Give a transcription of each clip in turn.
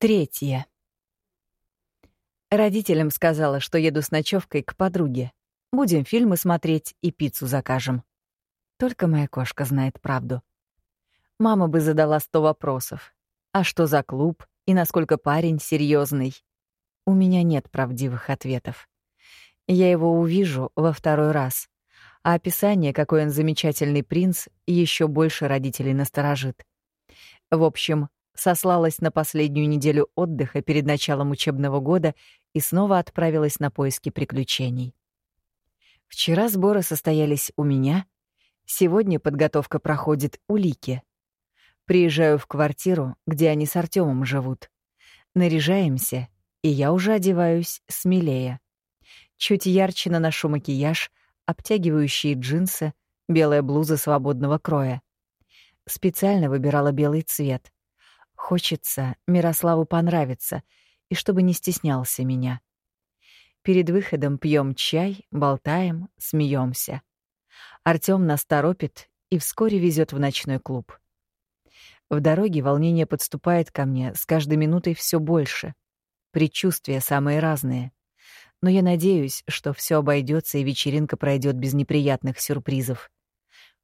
Третье. Родителям сказала, что еду с ночевкой к подруге. Будем фильмы смотреть и пиццу закажем. Только моя кошка знает правду. Мама бы задала сто вопросов. А что за клуб и насколько парень серьезный? У меня нет правдивых ответов. Я его увижу во второй раз, а описание, какой он замечательный принц, еще больше родителей насторожит. В общем, сослалась на последнюю неделю отдыха перед началом учебного года и снова отправилась на поиски приключений. Вчера сборы состоялись у меня, сегодня подготовка проходит у Лики. Приезжаю в квартиру, где они с Артемом живут. Наряжаемся, и я уже одеваюсь смелее. Чуть ярче наношу макияж, обтягивающие джинсы, белая блуза свободного кроя. Специально выбирала белый цвет. Хочется Мирославу понравиться, и чтобы не стеснялся меня. Перед выходом пьем чай, болтаем, смеемся. Артём нас торопит и вскоре везет в ночной клуб. В дороге волнение подступает ко мне с каждой минутой все больше. Предчувствия самые разные. Но я надеюсь, что все обойдется и вечеринка пройдет без неприятных сюрпризов.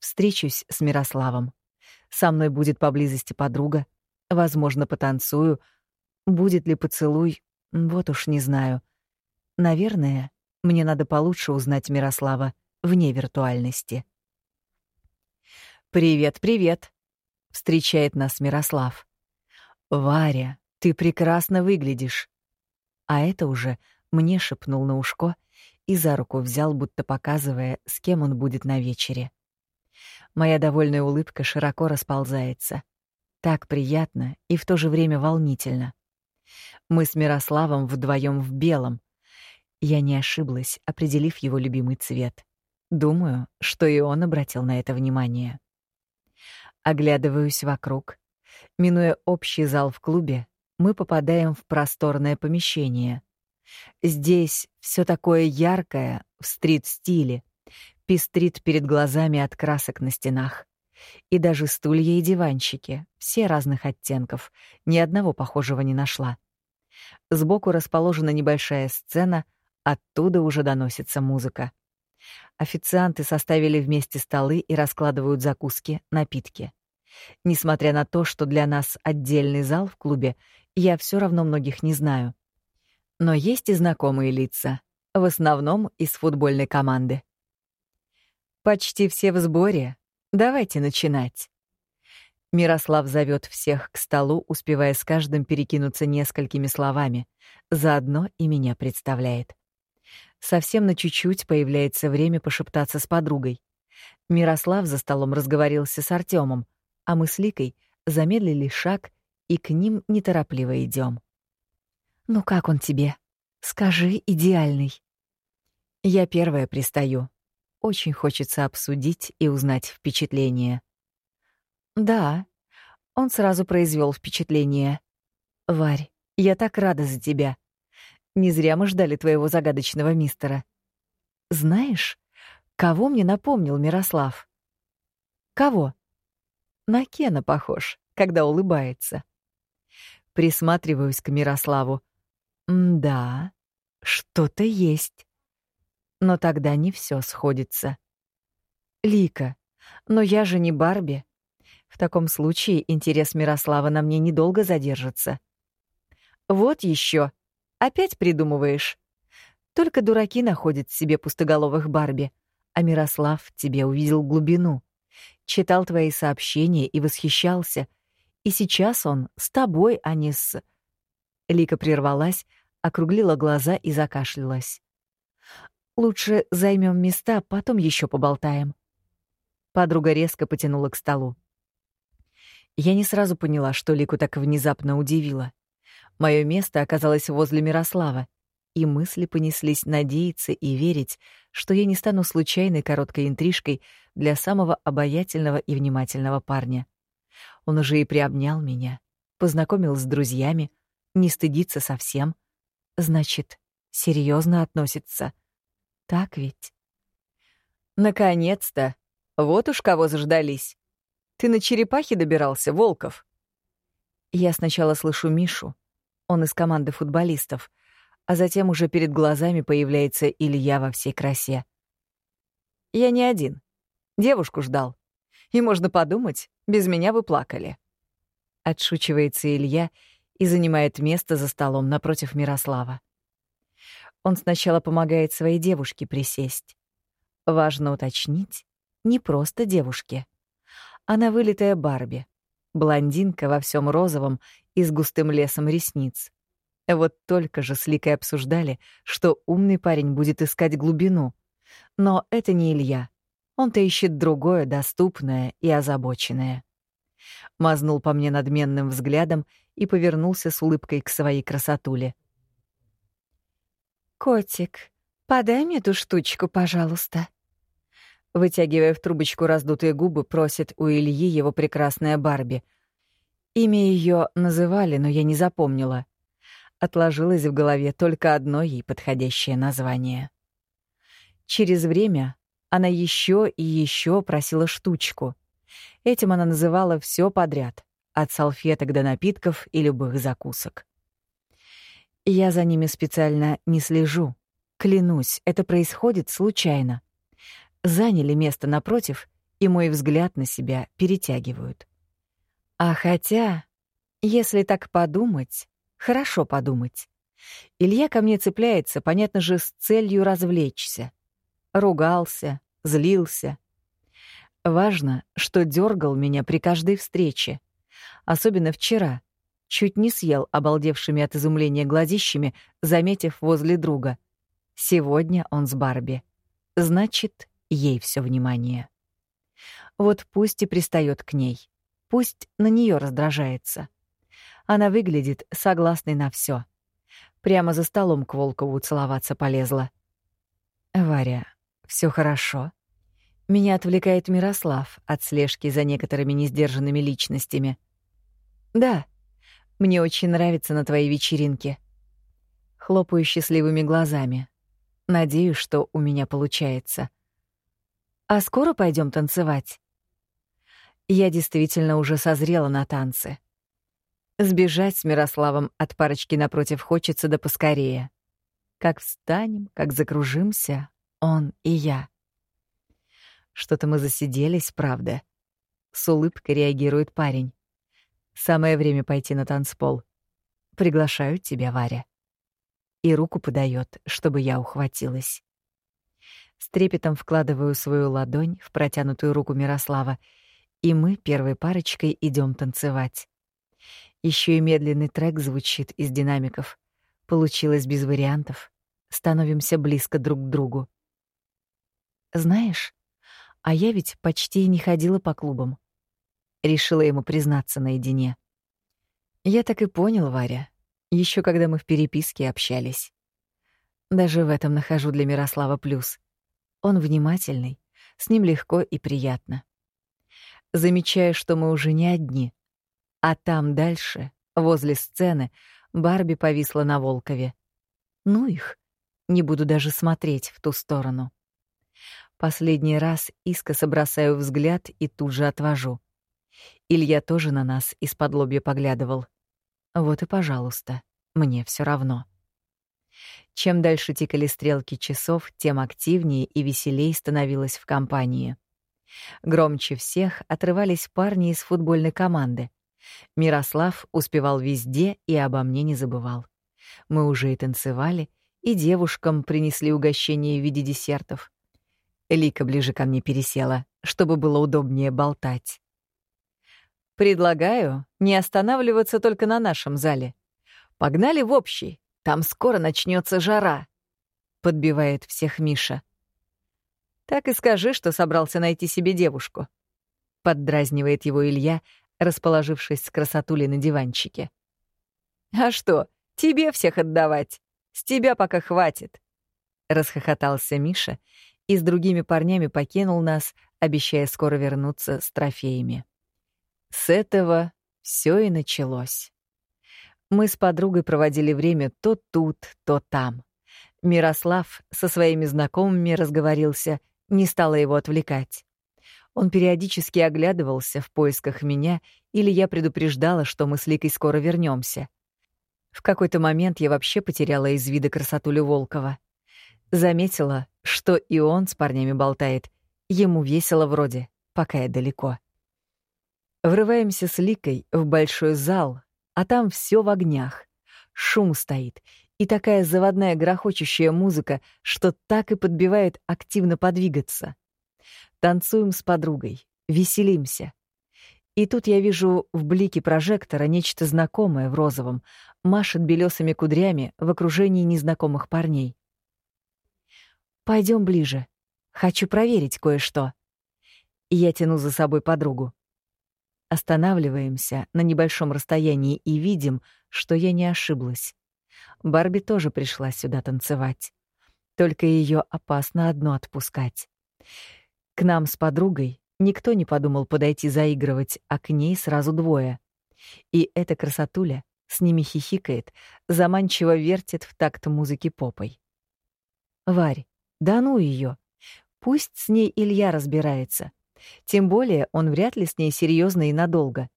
Встречусь с Мирославом. Со мной будет поблизости подруга, Возможно, потанцую. Будет ли поцелуй, вот уж не знаю. Наверное, мне надо получше узнать Мирослава вне виртуальности. «Привет, привет!» — встречает нас Мирослав. «Варя, ты прекрасно выглядишь!» А это уже мне шепнул на ушко и за руку взял, будто показывая, с кем он будет на вечере. Моя довольная улыбка широко расползается. Так приятно и в то же время волнительно. Мы с Мирославом вдвоем в белом. Я не ошиблась, определив его любимый цвет. Думаю, что и он обратил на это внимание. Оглядываюсь вокруг. Минуя общий зал в клубе, мы попадаем в просторное помещение. Здесь все такое яркое, в стрит-стиле, пестрит перед глазами от красок на стенах. И даже стулья и диванчики, все разных оттенков, ни одного похожего не нашла. Сбоку расположена небольшая сцена, оттуда уже доносится музыка. Официанты составили вместе столы и раскладывают закуски, напитки. Несмотря на то, что для нас отдельный зал в клубе, я все равно многих не знаю. Но есть и знакомые лица, в основном из футбольной команды. Почти все в сборе, Давайте начинать. Мирослав зовет всех к столу, успевая с каждым перекинуться несколькими словами. Заодно и меня представляет. Совсем на чуть-чуть появляется время пошептаться с подругой. Мирослав за столом разговорился с Артемом, а мы с Ликой замедлили шаг и к ним неторопливо идем. «Ну как он тебе? Скажи, идеальный». Я первая пристаю. Очень хочется обсудить и узнать впечатление. Да, он сразу произвел впечатление. Варь, я так рада за тебя. Не зря мы ждали твоего загадочного мистера. Знаешь, кого мне напомнил Мирослав? Кого? На Кена похож, когда улыбается. Присматриваюсь к Мирославу. да, что-то есть. Но тогда не все сходится. Лика, но я же не Барби. В таком случае интерес Мирослава на мне недолго задержится. Вот еще. Опять придумываешь. Только дураки находят себе пустоголовых Барби, а Мирослав тебе увидел глубину. Читал твои сообщения и восхищался. И сейчас он с тобой, а не с... Лика прервалась, округлила глаза и закашлялась. Лучше займем места, потом еще поболтаем. Подруга резко потянула к столу. Я не сразу поняла, что Лику так внезапно удивило. Мое место оказалось возле Мирослава, и мысли понеслись надеяться и верить, что я не стану случайной короткой интрижкой для самого обаятельного и внимательного парня. Он уже и приобнял меня, познакомил с друзьями, не стыдится совсем. Значит, серьезно относится. Так ведь? Наконец-то! Вот уж кого заждались. Ты на черепахе добирался, Волков? Я сначала слышу Мишу, он из команды футболистов, а затем уже перед глазами появляется Илья во всей красе. «Я не один. Девушку ждал. И можно подумать, без меня вы плакали». Отшучивается Илья и занимает место за столом напротив Мирослава. Он сначала помогает своей девушке присесть. Важно уточнить, не просто девушке. Она вылитая Барби, блондинка во всем розовом и с густым лесом ресниц. Вот только же с Ликой обсуждали, что умный парень будет искать глубину. Но это не Илья. Он-то ищет другое, доступное и озабоченное. Мазнул по мне надменным взглядом и повернулся с улыбкой к своей красотуле. «Котик, подай мне ту штучку, пожалуйста». Вытягивая в трубочку раздутые губы, просит у Ильи его прекрасная Барби. Имя ее называли, но я не запомнила. Отложилось в голове только одно ей подходящее название. Через время она еще и еще просила штучку. Этим она называла все подряд, от салфеток до напитков и любых закусок. Я за ними специально не слежу. Клянусь, это происходит случайно. Заняли место напротив, и мой взгляд на себя перетягивают. А хотя, если так подумать, Хорошо подумать. Илья ко мне цепляется, понятно же, с целью развлечься. Ругался, злился. Важно, что дергал меня при каждой встрече. Особенно вчера. Чуть не съел обалдевшими от изумления глазищами, заметив возле друга. Сегодня он с Барби. Значит, ей все внимание. Вот пусть и пристает к ней. Пусть на нее раздражается. Она выглядит согласной на все. Прямо за столом к Волкову целоваться полезла. «Варя, все хорошо?» Меня отвлекает Мирослав от слежки за некоторыми несдержанными личностями. «Да, мне очень нравится на твоей вечеринке». Хлопаю счастливыми глазами. Надеюсь, что у меня получается. «А скоро пойдем танцевать?» Я действительно уже созрела на танцы. Сбежать с Мирославом от парочки напротив хочется да поскорее. Как встанем, как закружимся, он и я. Что-то мы засиделись, правда. С улыбкой реагирует парень. Самое время пойти на танцпол. Приглашаю тебя, Варя. И руку подает, чтобы я ухватилась. С трепетом вкладываю свою ладонь в протянутую руку Мирослава, и мы первой парочкой идем танцевать. Еще и медленный трек звучит из динамиков. Получилось без вариантов. Становимся близко друг к другу. Знаешь, а я ведь почти не ходила по клубам. Решила ему признаться наедине. Я так и понял, Варя, еще когда мы в переписке общались. Даже в этом нахожу для Мирослава плюс. Он внимательный, с ним легко и приятно. Замечаю, что мы уже не одни, а там дальше, возле сцены, Барби повисла на Волкове. Ну их, не буду даже смотреть в ту сторону. Последний раз искоса бросаю взгляд и тут же отвожу. Илья тоже на нас из-под лобья поглядывал. Вот и пожалуйста, мне все равно. Чем дальше тикали стрелки часов, тем активнее и веселей становилось в компании. Громче всех отрывались парни из футбольной команды. Мирослав успевал везде и обо мне не забывал. Мы уже и танцевали, и девушкам принесли угощение в виде десертов. Лика ближе ко мне пересела, чтобы было удобнее болтать. «Предлагаю не останавливаться только на нашем зале. Погнали в общий, там скоро начнется жара», — подбивает всех Миша. «Так и скажи, что собрался найти себе девушку», — поддразнивает его Илья, расположившись с красотулей на диванчике. «А что, тебе всех отдавать? С тебя пока хватит!» Расхохотался Миша и с другими парнями покинул нас, обещая скоро вернуться с трофеями. С этого все и началось. Мы с подругой проводили время то тут, то там. Мирослав со своими знакомыми разговорился, не стала его отвлекать. Он периодически оглядывался в поисках меня, или я предупреждала, что мы с Ликой скоро вернемся. В какой-то момент я вообще потеряла из вида красотулю Волкова. Заметила, что и он с парнями болтает. Ему весело вроде, пока я далеко. Врываемся с Ликой в большой зал, а там все в огнях. Шум стоит, и такая заводная грохочущая музыка, что так и подбивает активно подвигаться. Танцуем с подругой, веселимся. И тут я вижу в блике прожектора нечто знакомое в розовом, машет белесыми кудрями в окружении незнакомых парней. Пойдем ближе. Хочу проверить кое-что. Я тяну за собой подругу. Останавливаемся на небольшом расстоянии и видим, что я не ошиблась. Барби тоже пришла сюда танцевать. Только ее опасно одно отпускать. К нам с подругой никто не подумал подойти заигрывать, а к ней сразу двое. И эта красотуля с ними хихикает, заманчиво вертит в такт музыки попой. «Варь, да ну ее! Пусть с ней Илья разбирается. Тем более он вряд ли с ней серьезно и надолго.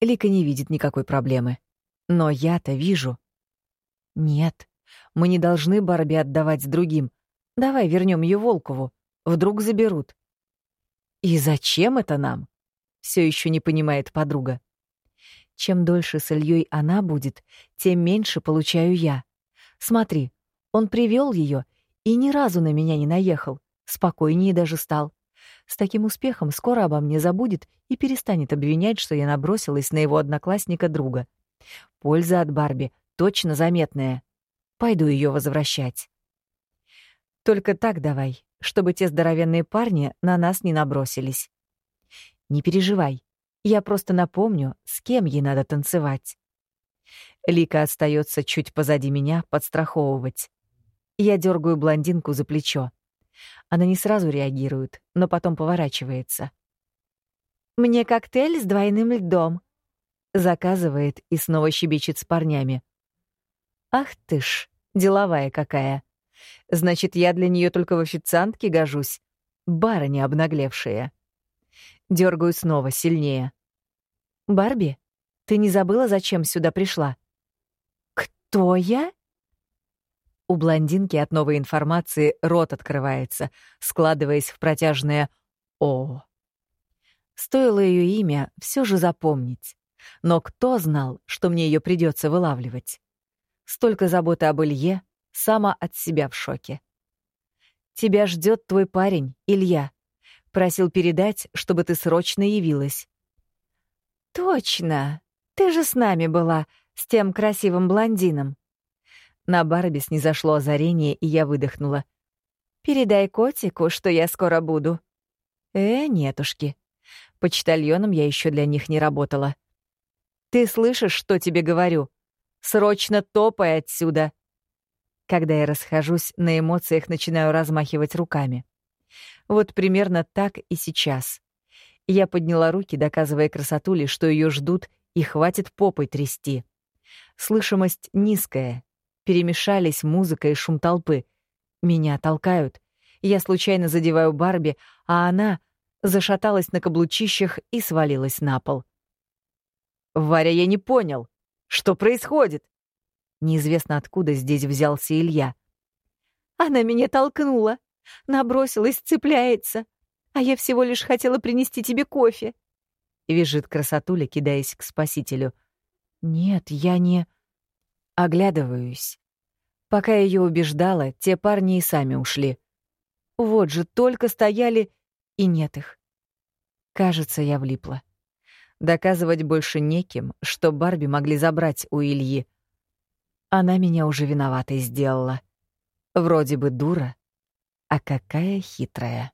Лика не видит никакой проблемы. Но я-то вижу. Нет, мы не должны Барби отдавать другим. Давай вернем ее Волкову. Вдруг заберут. И зачем это нам? Все еще не понимает подруга. Чем дольше с Ильей она будет, тем меньше получаю я. Смотри, он привел ее и ни разу на меня не наехал, спокойнее даже стал. С таким успехом скоро обо мне забудет и перестанет обвинять, что я набросилась на его одноклассника-друга. Польза от Барби точно заметная. Пойду ее возвращать. Только так давай, чтобы те здоровенные парни на нас не набросились. Не переживай, я просто напомню, с кем ей надо танцевать. Лика остается чуть позади меня подстраховывать. Я дергаю блондинку за плечо. Она не сразу реагирует, но потом поворачивается. «Мне коктейль с двойным льдом», — заказывает и снова щебечет с парнями. «Ах ты ж, деловая какая! Значит, я для нее только в официантке гожусь. Барыня обнаглевшая». Дергаю снова, сильнее. «Барби, ты не забыла, зачем сюда пришла?» «Кто я?» У блондинки от новой информации рот открывается, складываясь в протяжное «О». Стоило ее имя все же запомнить. Но кто знал, что мне ее придется вылавливать? Столько заботы об Илье, сама от себя в шоке. «Тебя ждет твой парень, Илья. Просил передать, чтобы ты срочно явилась». «Точно! Ты же с нами была, с тем красивым блондином», на Барби снизошло озарение, и я выдохнула. «Передай котику, что я скоро буду». «Э, нетушки. Почтальоном я еще для них не работала». «Ты слышишь, что тебе говорю? Срочно топай отсюда!» Когда я расхожусь, на эмоциях начинаю размахивать руками. Вот примерно так и сейчас. Я подняла руки, доказывая красотуле, что ее ждут, и хватит попой трясти. Слышимость низкая, перемешались музыка и шум толпы. Меня толкают. Я случайно задеваю Барби, а она зашаталась на каблучищах и свалилась на пол. «Варя, я не понял. Что происходит?» Неизвестно откуда здесь взялся Илья. «Она меня толкнула. Набросилась, цепляется. А я всего лишь хотела принести тебе кофе». Вяжет красотуля, кидаясь к спасителю. «Нет, я не...» Оглядываюсь. Пока ее убеждала, те парни и сами ушли. Вот же, только стояли, и нет их. Кажется, я влипла. Доказывать больше неким, что Барби могли забрать у Ильи. Она меня уже виноватой сделала. Вроде бы дура, а какая хитрая.